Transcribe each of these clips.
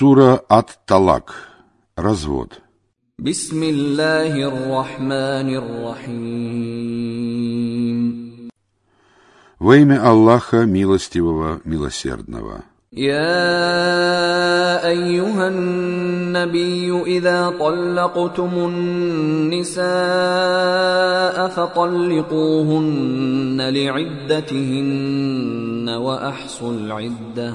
Сура Ат-Талак. Развод. بسم الله الرحمن الرحيم Во имя Аллаха Милостивого, Милосердного. يا ايها النبي اذا طلقتم النساء فطلقوهن لعدتهن واحصوا العده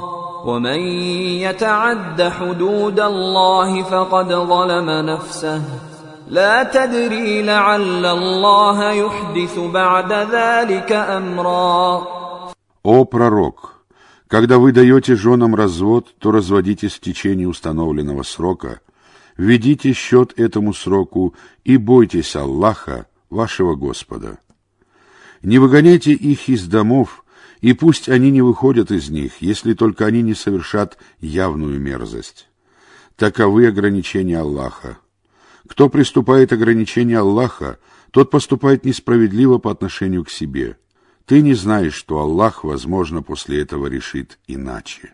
ومن يتعد حدود الله فقد ظلم نفسه لا تدري لعل الله يحدث بعد ذلك امرا О пророк! Когда вы даете женам развод, то разводитесь в течение установленного срока, ведите счет этому сроку и бойтесь Аллаха, вашего Господа. Не выгоняйте их из домов, и пусть они не выходят из них, если только они не совершат явную мерзость. Таковы ограничения Аллаха. Кто приступает ограничения Аллаха, тот поступает несправедливо по отношению к себе. Ты не знаешь, что Аллах, возможно, после этого решит иначе.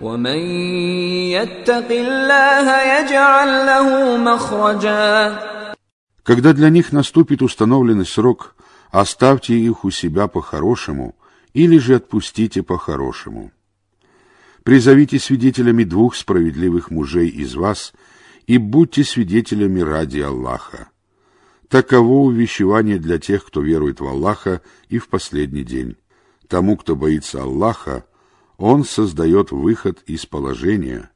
ومن يتق الله يجعل له مخرجا Когда для них наступит установленный срок, оставьте их у себя по-хорошему или же отпустите по-хорошему. Призовите свидетелями двух справедливых мужей из вас и будьте свидетелями ради Аллаха. Таково увещевание для тех, кто верует в Аллаха и в последний день. Тому, кто боится Аллаха, он создает выход из положения.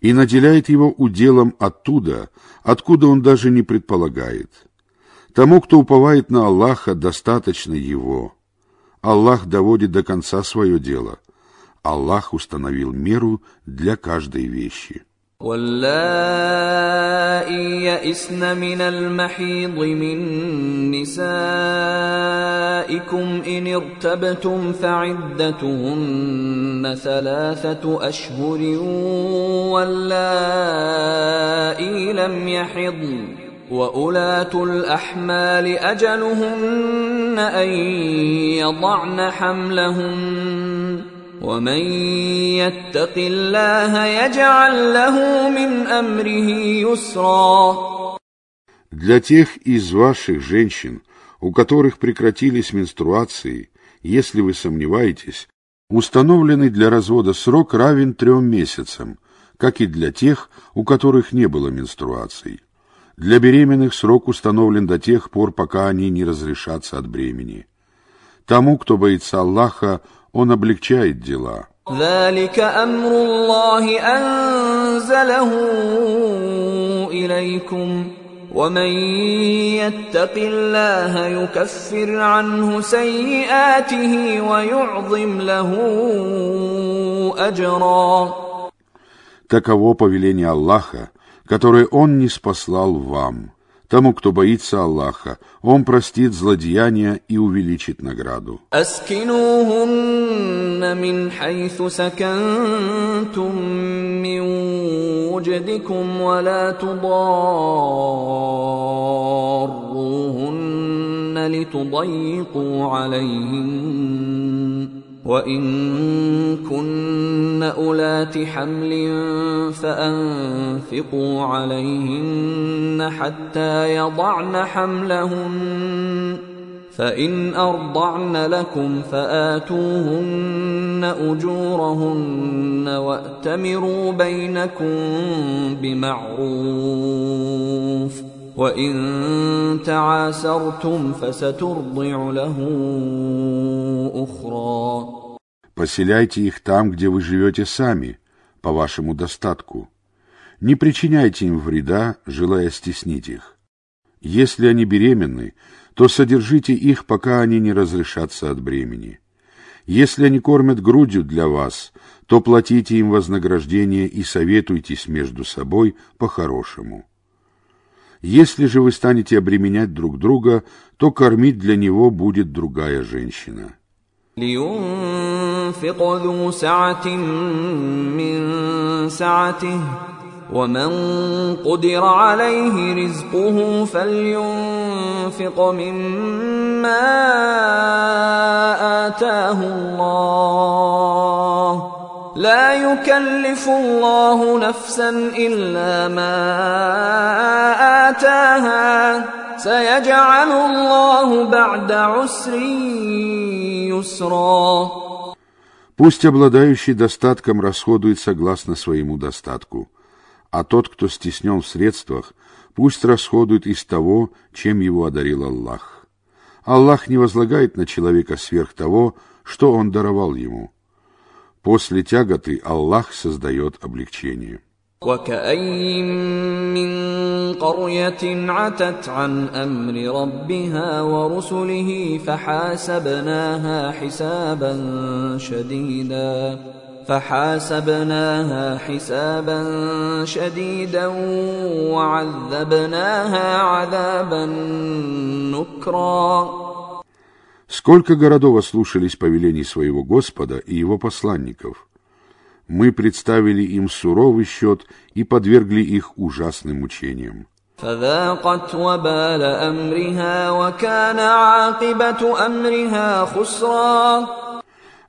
И наделяет его уделом оттуда, откуда он даже не предполагает – Тому, кто уповает на Аллаха, достаточно его. Аллах доводит до конца свое дело. Аллах установил меру для каждой вещи. واللائي يئسن من المحيض من نسائكم ان ارتبتم فعدتهن ثلاثه اشهر واللائي لم يحضن واولات الاحمال اجلهن ان يضعن حملهن ومن يتق الله يجعل له من امره يسرا Для тех из ваших женщин, у которых прекратились менструации, если вы сомневаетесь, установленный для развода срок равен трем месяцам, как и для тех, у которых не было менструаций. Для беременных срок установлен до тех пор, пока они не разрешатся от бремени. Тому, кто боится Аллаха, он облегчает дела. ذلك امر الله انزله اليكم ومن يتق الله يكفر عنه سيئاته ويعظم له اجرا Таково повеление Аллаха, которое Он не спаслал вам. Тому, кто боится Аллаха, Он простит злодеяния и увеличит награду. اسكنوهن من حيث سكنتم من وجدكم ولا تضاروهن لتضيقوا عليهن وإن كن أولات حمل فأنفقوا عليهن حتى يضعن حملهن فإن أرضعن لكم فآتوهن أجورهن وأتمروا بينكم بمعروف. وإن تعاسرتم فسترضع له أخرى Поселяйте их там, где вы живете сами, по вашему достатку. Не причиняйте им вреда, желая стеснить их. Если они беременны, то содержите их, пока они не разрешатся от бремени. Если они кормят грудью для вас, то платите им вознаграждение и советуйтесь между собой по-хорошему. Если же вы станете обременять друг друга, то кормить для него будет другая женщина. لينفق ذو سعة من سعته ومن قدر عليه رزقه فلينفق مما آتاه الله لا يكلف الله نفسا إلا ما آتاها سيجعل الله بعد عسر يسرا Пусть обладающий достатком расходует согласно своему достатку, а тот, кто стеснен в средствах, пусть расходует из того, чем его одарил Аллах. Аллах не возлагает на человека сверх того, что он даровал ему. После тяготы Аллах создает облегчение. وكأين من قرية عتت عن أمر ربها ورسله فحاسبناها حسابا شديدا فحاسبناها حسابا شديدا وعذبناها عذابا نكرا Сколько городов ослушались повелений своего Господа и его посланников? Мы представили им суровый счет и подвергли их ужасным мучениям. فذاقت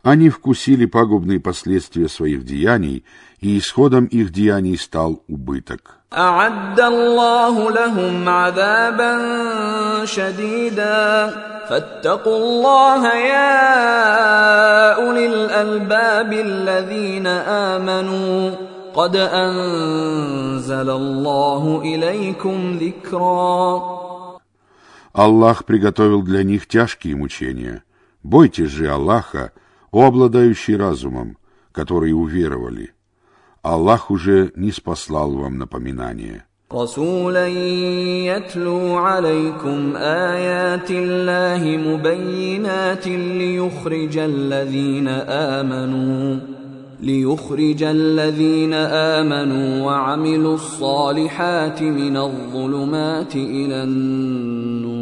Они вкусили пагубные последствия своих деяний, и исходом их деяний стал убыток. أعد الله لهم عذابا شديدا فاتقوا الله يا أولي الألباب الذين آمنوا قد أنزل الله إليكم ذكرا Аллах приготовил для них тяжкие мучения. Бойтесь же Аллаха, о обладающий разумом, которые уверовали. Аллах уже не спаслал вам напоминание. رسولا يتلو عليكم آيات الله مبينات ليخرج الذين آمنوا ليخرج الذين آمنوا وعملوا الصالحات من الظلمات إلى النور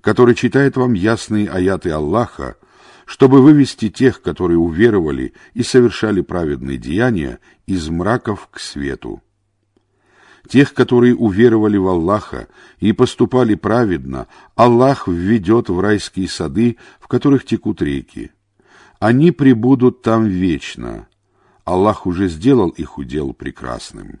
который читает вам ясные аяты Аллаха, чтобы вывести тех, которые уверовали и совершали праведные деяния, из мраков к свету. Тех, которые уверовали в Аллаха и поступали праведно, Аллах введет в райские сады, в которых текут реки. Они пребудут там вечно. Аллах уже сделал их удел прекрасным.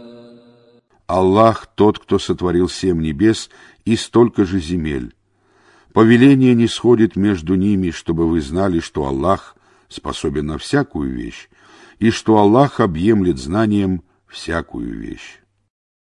Аллах тот, кто сотворил семь небес и столько же земель. Повеление не сходит между ними, чтобы вы знали, что Аллах способен на всякую вещь, и что Аллах объемлет знанием всякую вещь.